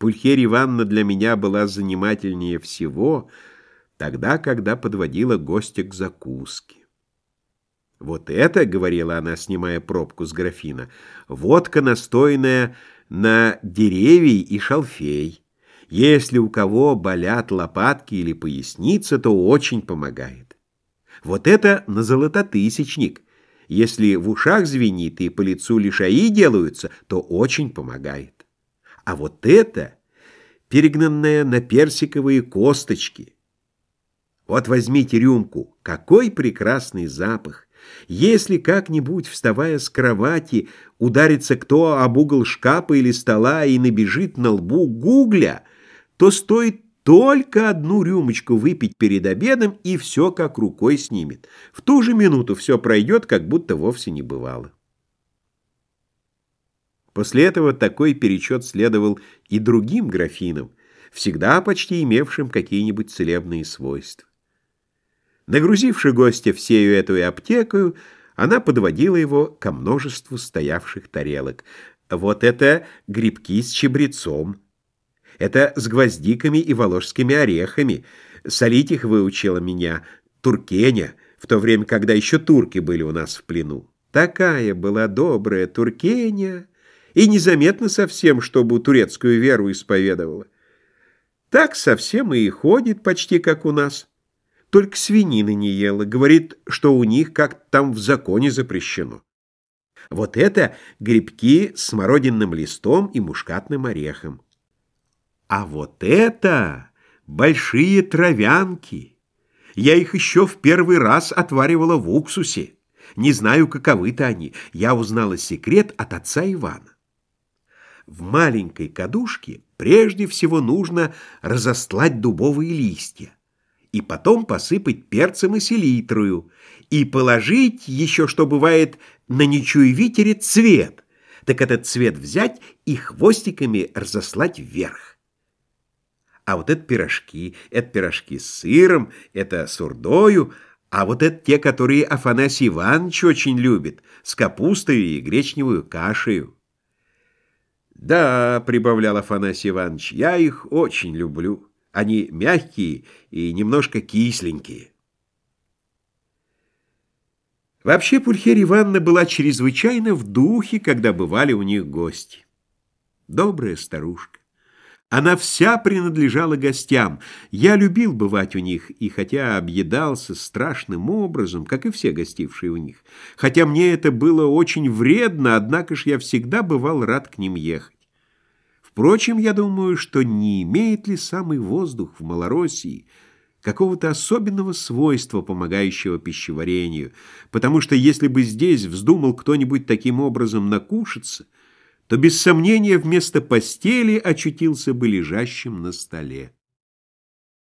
Пульхерия Ивановна для меня была занимательнее всего тогда, когда подводила гостя к закуске. «Вот это, — говорила она, снимая пробку с графина, — водка, настойная на деревья и шалфей. Если у кого болят лопатки или поясница, то очень помогает. Вот это на золототысячник. Если в ушах звенит и по лицу лишаи делаются, то очень помогает. А вот это, перегнанное на персиковые косточки. Вот возьмите рюмку, какой прекрасный запах! Если как-нибудь, вставая с кровати, ударится кто об угол шкафа или стола и набежит на лбу гугля, то стоит только одну рюмочку выпить перед обедом, и все как рукой снимет. В ту же минуту все пройдет, как будто вовсе не бывало. После этого такой перечет следовал и другим графинам, всегда почти имевшим какие-нибудь целебные свойства. Нагрузивши гостя всею эту аптекою, она подводила его ко множеству стоявших тарелок. Вот это грибки с чебрецом, это с гвоздиками и воложскими орехами. Солить их выучила меня Туркеня, в то время, когда еще турки были у нас в плену. Такая была добрая Туркеня, и незаметно совсем, чтобы турецкую веру исповедовала. Так совсем и ходит почти как у нас. Только свинины не ела. Говорит, что у них как там в законе запрещено. Вот это грибки с смородинным листом и мушкатным орехом. А вот это большие травянки. Я их еще в первый раз отваривала в уксусе. Не знаю, каковы-то они. Я узнала секрет от отца Ивана. В маленькой кадушке прежде всего нужно разостлать дубовые листья и потом посыпать перцем и селитрою, и положить еще, что бывает, на нечуевитере цвет. Так этот цвет взять и хвостиками разослать вверх. А вот это пирожки, это пирожки с сыром, это с урдою, а вот это те, которые Афанасий Иванович очень любит, с капустой и гречневую кашею. «Да», — прибавлял Афанасий Иванович, — «я их очень люблю». Они мягкие и немножко кисленькие. Вообще Пульхерия Ивановна была чрезвычайно в духе, когда бывали у них гости. Добрая старушка. Она вся принадлежала гостям. Я любил бывать у них, и хотя объедался страшным образом, как и все гостившие у них, хотя мне это было очень вредно, однако ж я всегда бывал рад к ним ехать. Впрочем, я думаю, что не имеет ли самый воздух в Малороссии какого-то особенного свойства, помогающего пищеварению, потому что если бы здесь вздумал кто-нибудь таким образом накушаться, то без сомнения вместо постели очутился бы лежащим на столе.